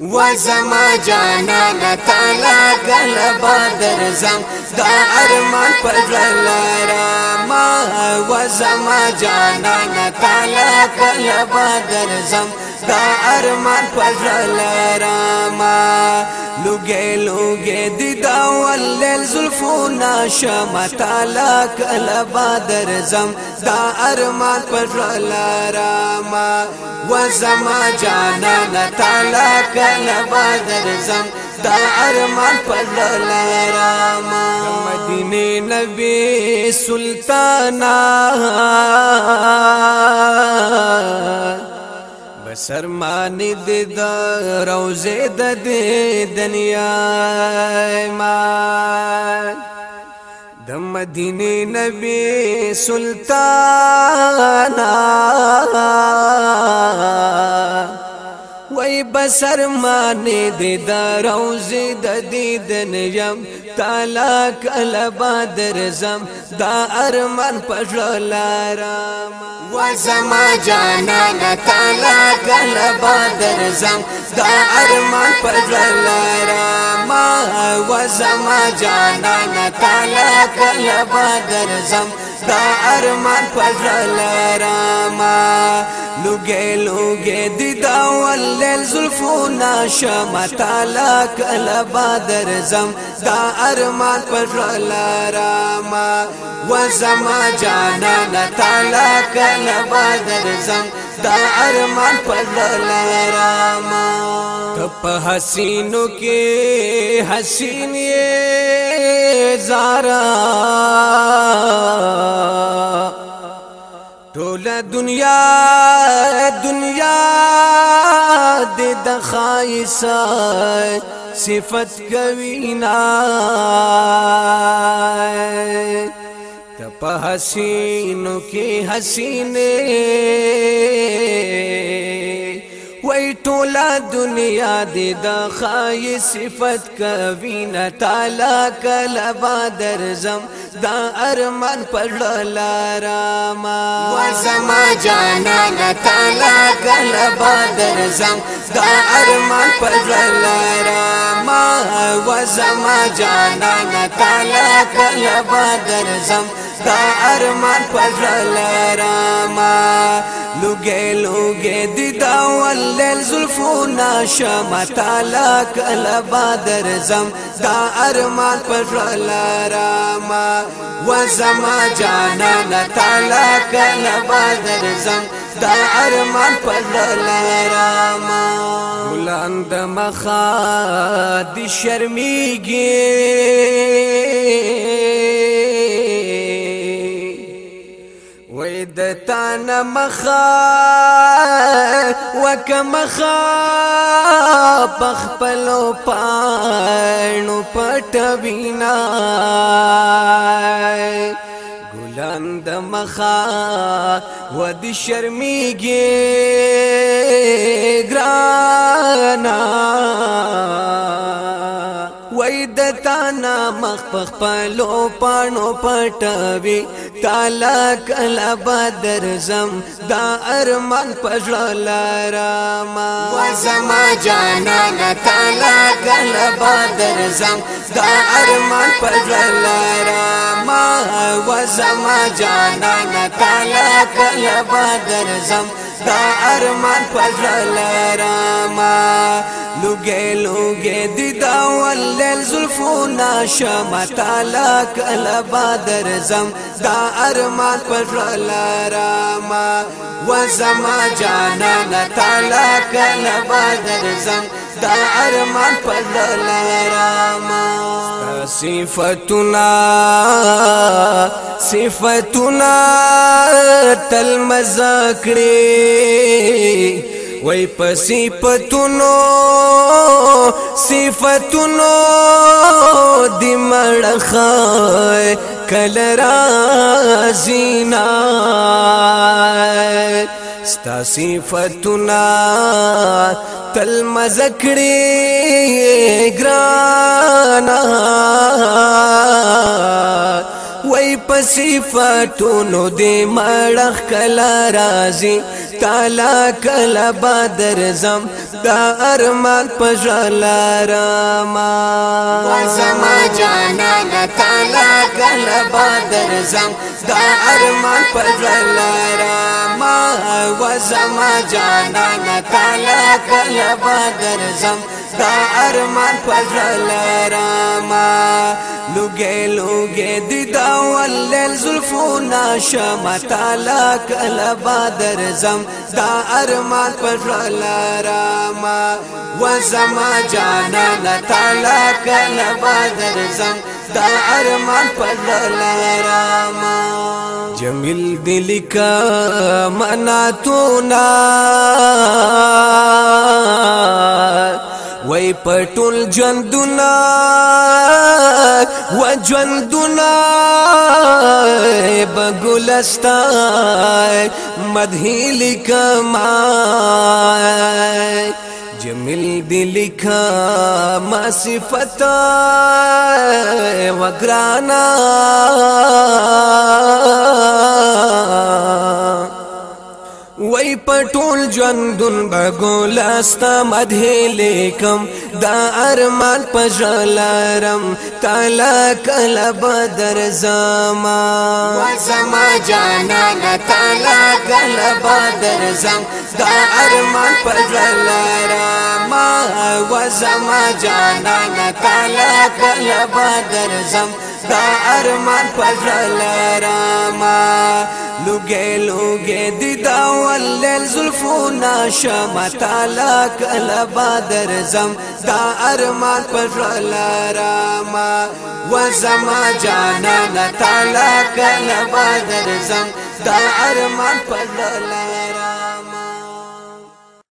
و زما جانا نتالا گل بادر زم دا ارمان پر لارا و زما جانان تعالی کله بدر زم دا ارمان پزړل راما لوګې لوګې د دا ولل زلفونا شمع تعالی کله بدر زم دا ارمان پزړل راما و زما جانان تعالی کله بدر زم دا ارمان پللارما مدینه نبی سلطانا سرمان د روزه د دنیا ما د مدینه نبی سلطانا وای بسر مانی دی دا روزی د دیدن یم تالا کل بادر زم دا ارمان پجلارام و زما جانانا تالا کل بادر زم دا ارمان پجلارام و زما جانانا تالا کل بادر زم ستا ارمان پزل راما لوګه لوګه د دا ولل زلفونا شمتا لا کل بدر زم دا ارمان پزل راما و زما جانا نتا کل بدر زم دا ارمان پزل راما حسینوں کے حسین زارا ٹول دنیا دنیا دخائش صفت کبین تپ حسینوں کے حسی مولا دنیا دې د خای صفت کوي نه تعالی کله بدر زم دا ارمان پړلا راما وسم جانا نه تعالی کله بدر زم دا ارمان پړلا راما وسم جانا نه تعالی کله بدر زم ستا ارمان پزل راما لوګې لوګې دی دا واللیل زلفو ناشم تعالی کله بدر زم دا ارمان پزل راما وزم زما جانا تعالی کله بدر زم دا ارمان پزل راما بلند مخا شرمی شرمېږي د تان مخا وک مخا پخپلو پانو پټوینا ګلان د مخا و د شرمېږي ګرانا نه مخ په خپلو پانو پټوي کالا کلا بدر زم دا ارمان پژړه لارما وسما جانا نه کالا کلا بدر زم دا ارمان پژړه لارما وسما جانا نه کالا کلا بدر زم دا ارمان پزړل راما لوګې لوګې د دا ولل زلفونا شمتالا کلا بدر زم دا ارمان پزړل راما و زما جانا تعالی کلا بدر زم دا ارمان پزړل راما صفاتنا صفتنا تل مذاکرې وای په صفاتونو صفاتونو د مړخه کل رازینا ستا صفاتنا تل مزکړې ګران پسیفاتونو دی مړخ کلا رازی تالا کلا بادر زم دا ارمان پجالا راما وزما جانانا تالا کلا بادر زم دا ارمان پجالا راما وزما جانانا تالا کلا بدر زم دا ارمان پزړل راما لوګې لوګې د دا ولل زلفونا شمتا لا کلا بدر زم دا ارمان پزړل راما و زما جانا تعالی کلا بدر زم دا ارمان پزړل راما जमिल दिल का मना तो ना पटुल पटुल दुना व दुना बगुलस्ता मधील कमा जमिल दिल का मसिफता वगराना پټول ژوندون بګولا ستا مده لیکم دا ارمان پژلارم تعالی کلا بدر زما زما جانا تعالی کلا بدر زم دا ارمان پژلارم ما و زما جانا تعالی کلا بدر زم دا ارمان پزل راما لوګې لوګې دی دا ولل زلفونا شمع تعالی کلا بدر زم دا ارمان پزل راما و زما جانا تعالی کلا بدر زم دا ارمان پزل راما